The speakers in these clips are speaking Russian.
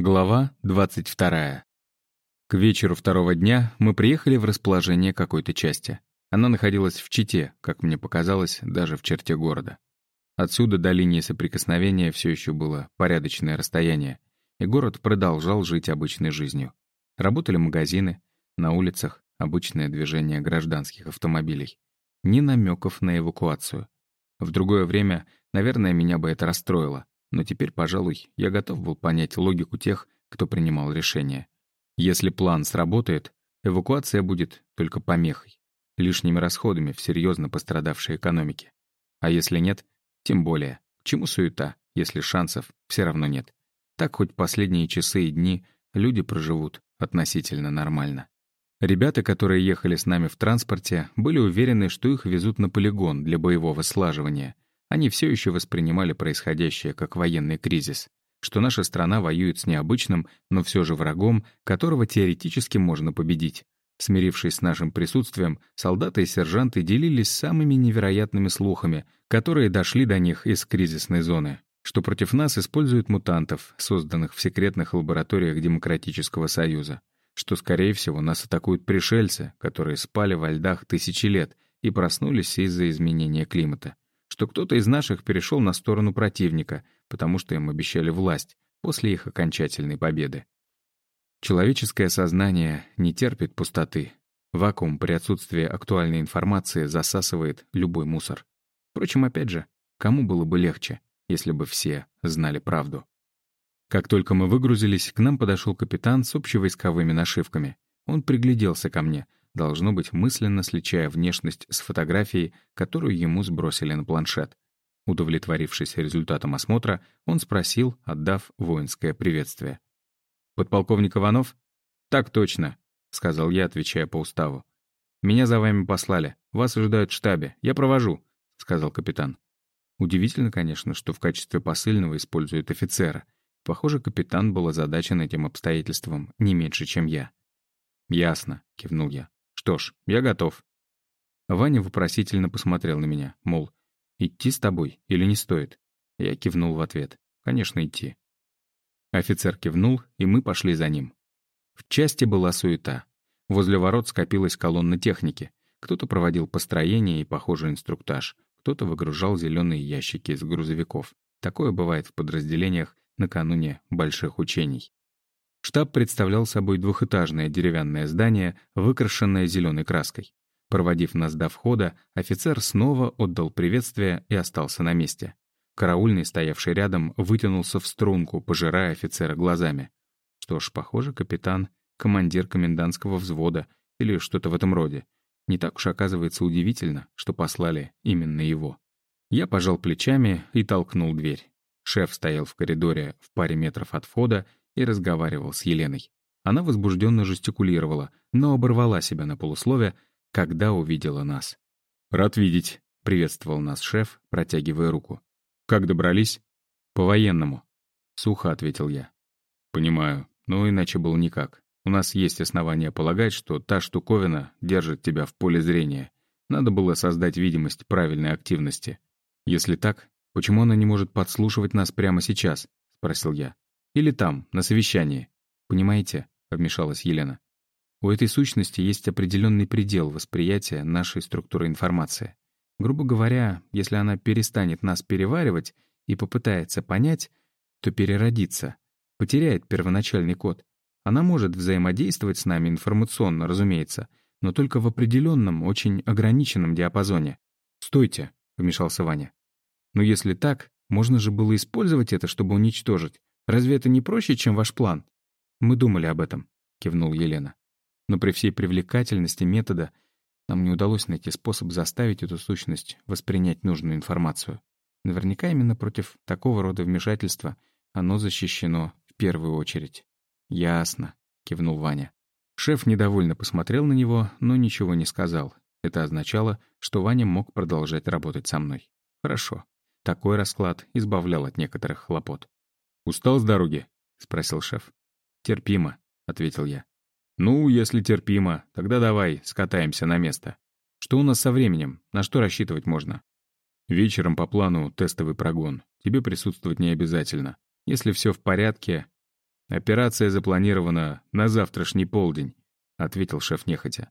Глава 22. К вечеру второго дня мы приехали в расположение какой-то части. Она находилась в Чите, как мне показалось, даже в черте города. Отсюда до линии соприкосновения все еще было порядочное расстояние, и город продолжал жить обычной жизнью. Работали магазины, на улицах обычное движение гражданских автомобилей. Ни намеков на эвакуацию. В другое время, наверное, меня бы это расстроило. Но теперь, пожалуй, я готов был понять логику тех, кто принимал решение. Если план сработает, эвакуация будет только помехой, лишними расходами в серьезно пострадавшей экономике. А если нет, тем более, к чему суета, если шансов все равно нет. Так хоть последние часы и дни люди проживут относительно нормально. Ребята, которые ехали с нами в транспорте, были уверены, что их везут на полигон для боевого слаживания — они все еще воспринимали происходящее как военный кризис, что наша страна воюет с необычным, но все же врагом, которого теоретически можно победить. Смирившись с нашим присутствием, солдаты и сержанты делились самыми невероятными слухами, которые дошли до них из кризисной зоны, что против нас используют мутантов, созданных в секретных лабораториях Демократического Союза, что, скорее всего, нас атакуют пришельцы, которые спали во льдах тысячи лет и проснулись из-за изменения климата что кто-то из наших перешел на сторону противника, потому что им обещали власть после их окончательной победы. Человеческое сознание не терпит пустоты. Вакуум при отсутствии актуальной информации засасывает любой мусор. Впрочем, опять же, кому было бы легче, если бы все знали правду? Как только мы выгрузились, к нам подошел капитан с общевойсковыми нашивками. Он пригляделся ко мне — должно быть, мысленно сличая внешность с фотографией, которую ему сбросили на планшет. Удовлетворившись результатом осмотра, он спросил, отдав воинское приветствие. «Подполковник Иванов?» «Так точно», — сказал я, отвечая по уставу. «Меня за вами послали. Вас ожидают в штабе. Я провожу», — сказал капитан. Удивительно, конечно, что в качестве посыльного используют офицера. Похоже, капитан был озадачен этим обстоятельством не меньше, чем я. «Ясно», — кивнул я. Что ж, я готов. Ваня вопросительно посмотрел на меня, мол, идти с тобой или не стоит? Я кивнул в ответ. Конечно, идти. Офицер кивнул, и мы пошли за ним. В части была суета. Возле ворот скопилась колонна техники. Кто-то проводил построение и похожий инструктаж, кто-то выгружал зеленые ящики из грузовиков. Такое бывает в подразделениях накануне больших учений. Штаб представлял собой двухэтажное деревянное здание, выкрашенное зеленой краской. Проводив нас до входа, офицер снова отдал приветствие и остался на месте. Караульный, стоявший рядом, вытянулся в струнку, пожирая офицера глазами. Что ж, похоже, капитан — командир комендантского взвода или что-то в этом роде. Не так уж оказывается удивительно, что послали именно его. Я пожал плечами и толкнул дверь. Шеф стоял в коридоре в паре метров от входа и разговаривал с Еленой. Она возбужденно жестикулировала, но оборвала себя на полуслове, когда увидела нас. «Рад видеть», — приветствовал нас шеф, протягивая руку. «Как добрались?» «По-военному», — сухо ответил я. «Понимаю, но иначе было никак. У нас есть основания полагать, что та штуковина держит тебя в поле зрения. Надо было создать видимость правильной активности. Если так, почему она не может подслушивать нас прямо сейчас?» — спросил я. Или там, на совещании. Понимаете?» — вмешалась Елена. «У этой сущности есть определенный предел восприятия нашей структуры информации. Грубо говоря, если она перестанет нас переваривать и попытается понять, то переродится, потеряет первоначальный код. Она может взаимодействовать с нами информационно, разумеется, но только в определенном, очень ограниченном диапазоне. «Стойте», — вмешался Ваня. «Но если так, можно же было использовать это, чтобы уничтожить. Разве это не проще, чем ваш план?» «Мы думали об этом», — кивнул Елена. «Но при всей привлекательности метода нам не удалось найти способ заставить эту сущность воспринять нужную информацию. Наверняка именно против такого рода вмешательства оно защищено в первую очередь». «Ясно», — кивнул Ваня. Шеф недовольно посмотрел на него, но ничего не сказал. Это означало, что Ваня мог продолжать работать со мной. Хорошо. Такой расклад избавлял от некоторых хлопот. «Устал с дороги?» — спросил шеф. «Терпимо», — ответил я. «Ну, если терпимо, тогда давай скатаемся на место. Что у нас со временем? На что рассчитывать можно?» «Вечером по плану тестовый прогон. Тебе присутствовать не обязательно. Если все в порядке...» «Операция запланирована на завтрашний полдень», — ответил шеф нехотя.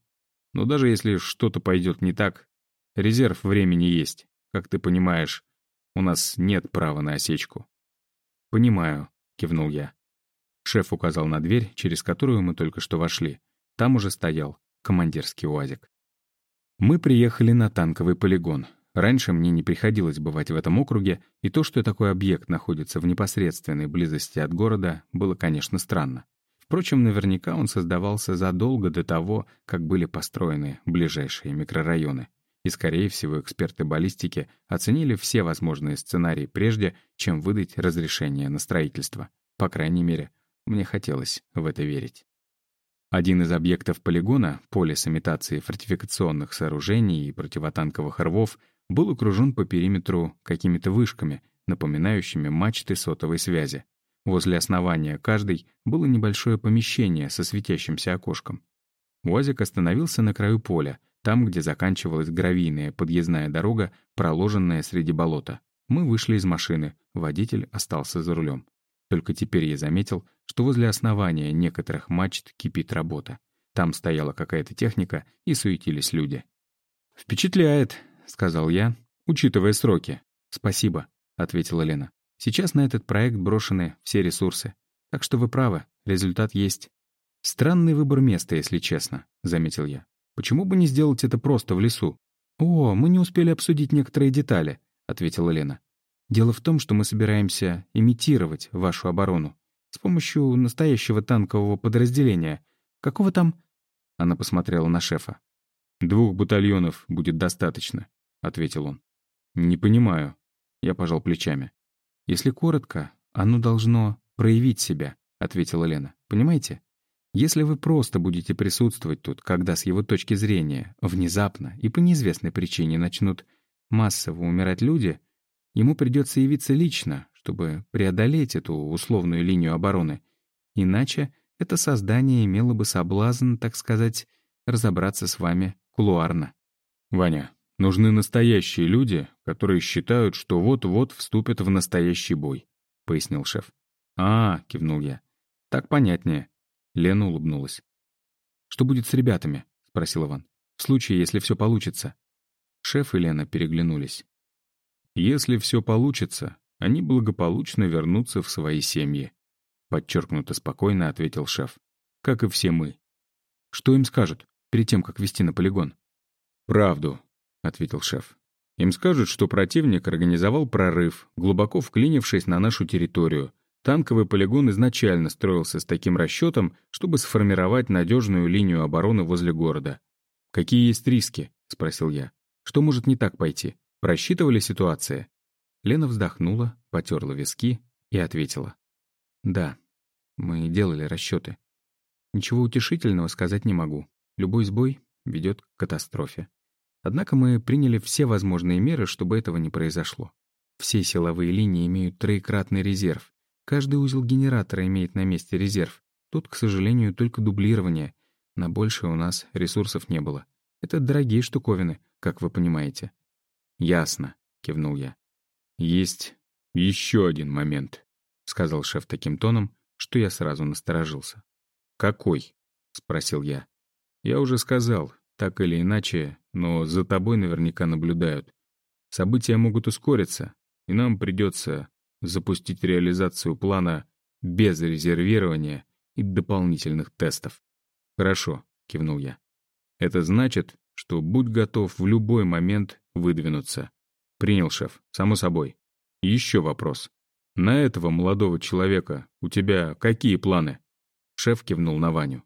«Но даже если что-то пойдет не так, резерв времени есть. Как ты понимаешь, у нас нет права на осечку». «Понимаю», — кивнул я. Шеф указал на дверь, через которую мы только что вошли. Там уже стоял командирский УАЗик. Мы приехали на танковый полигон. Раньше мне не приходилось бывать в этом округе, и то, что такой объект находится в непосредственной близости от города, было, конечно, странно. Впрочем, наверняка он создавался задолго до того, как были построены ближайшие микрорайоны. И, скорее всего, эксперты баллистики оценили все возможные сценарии прежде, чем выдать разрешение на строительство. По крайней мере, мне хотелось в это верить. Один из объектов полигона, поле с имитацией фортификационных сооружений и противотанковых рвов, был окружен по периметру какими-то вышками, напоминающими мачты сотовой связи. Возле основания каждой было небольшое помещение со светящимся окошком. УАЗик остановился на краю поля, там, где заканчивалась гравийная подъездная дорога, проложенная среди болота. Мы вышли из машины, водитель остался за рулем. Только теперь я заметил, что возле основания некоторых мачт кипит работа. Там стояла какая-то техника, и суетились люди. «Впечатляет», — сказал я, учитывая сроки. «Спасибо», — ответила Лена. «Сейчас на этот проект брошены все ресурсы. Так что вы правы, результат есть». «Странный выбор места, если честно», — заметил я. «Почему бы не сделать это просто в лесу?» «О, мы не успели обсудить некоторые детали», — ответила Лена. «Дело в том, что мы собираемся имитировать вашу оборону с помощью настоящего танкового подразделения. Какого там...» Она посмотрела на шефа. «Двух батальонов будет достаточно. — ответил он. «Не понимаю». Я пожал плечами. «Если коротко, оно должно проявить себя», — ответила Лена. «Понимаете? Если вы просто будете присутствовать тут, когда с его точки зрения внезапно и по неизвестной причине начнут массово умирать люди, ему придется явиться лично, чтобы преодолеть эту условную линию обороны. Иначе это создание имело бы соблазн, так сказать, разобраться с вами кулуарно. «Ваня, Нужны настоящие люди, которые считают, что вот-вот вступят в настоящий бой», — пояснил шеф. «А, — кивнул я. Так понятнее». Лена улыбнулась. «Что будет с ребятами?» — спросил Иван. «В случае, если все получится». Шеф и Лена переглянулись. «Если все получится, они благополучно вернутся в свои семьи», — подчеркнуто спокойно ответил шеф. «Как и все мы». «Что им скажут перед тем, как вести на полигон?» «Правду», — ответил шеф. «Им скажут, что противник организовал прорыв, глубоко вклинившись на нашу территорию. Танковый полигон изначально строился с таким расчетом, чтобы сформировать надежную линию обороны возле города. «Какие есть риски?» — спросил я. «Что может не так пойти? Просчитывали ситуации?» Лена вздохнула, потерла виски и ответила. «Да, мы делали расчеты. Ничего утешительного сказать не могу. Любой сбой ведет к катастрофе. Однако мы приняли все возможные меры, чтобы этого не произошло. Все силовые линии имеют троекратный резерв. Каждый узел генератора имеет на месте резерв. Тут, к сожалению, только дублирование. На больше у нас ресурсов не было. Это дорогие штуковины, как вы понимаете. «Ясно», — кивнул я. «Есть еще один момент», — сказал шеф таким тоном, что я сразу насторожился. «Какой?» — спросил я. «Я уже сказал, так или иначе, но за тобой наверняка наблюдают. События могут ускориться, и нам придется запустить реализацию плана без резервирования и дополнительных тестов. «Хорошо», — кивнул я. «Это значит, что будь готов в любой момент выдвинуться». «Принял, шеф, само собой. Еще вопрос. На этого молодого человека у тебя какие планы?» Шеф кивнул на Ваню.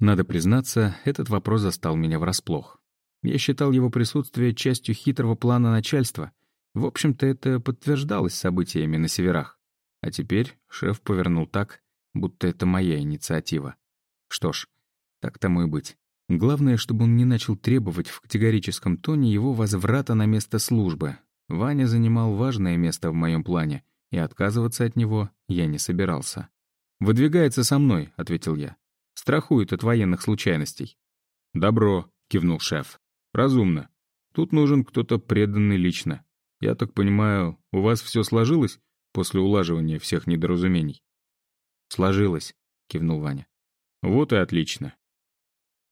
Надо признаться, этот вопрос застал меня врасплох. Я считал его присутствие частью хитрого плана начальства. В общем-то, это подтверждалось событиями на северах. А теперь шеф повернул так, будто это моя инициатива. Что ж, так тому и быть. Главное, чтобы он не начал требовать в категорическом тоне его возврата на место службы. Ваня занимал важное место в моем плане, и отказываться от него я не собирался. «Выдвигается со мной», — ответил я. Страхует от военных случайностей. «Добро», — кивнул шеф. «Разумно. Тут нужен кто-то преданный лично. Я так понимаю, у вас все сложилось после улаживания всех недоразумений?» «Сложилось», — кивнул Ваня. «Вот и отлично.